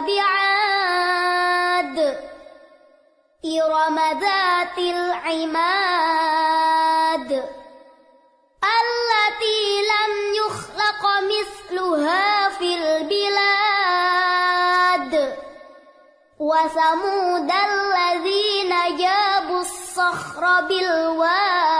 بعاد إرم ذات العماد التي لم يخلق مثلها في البلاد وثمود الذين جابوا الصخر بالواد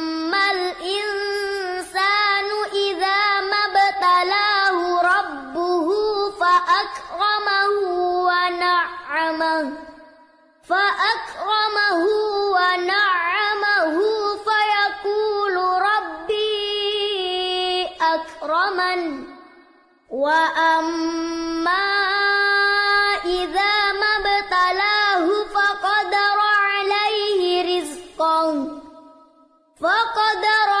فأكرمه ونعمه فأكرمه ونعمه فيقول ربي أكرمن. وأما إذا ما ابتلاه فقدر عليه رزقه فقدر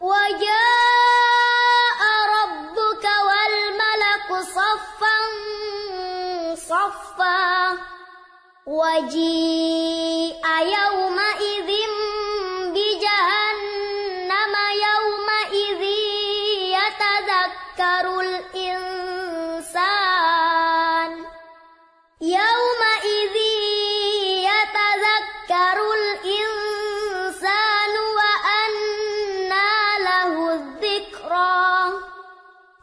وجاء ربك والملك صفا صفا وجيء يومئذ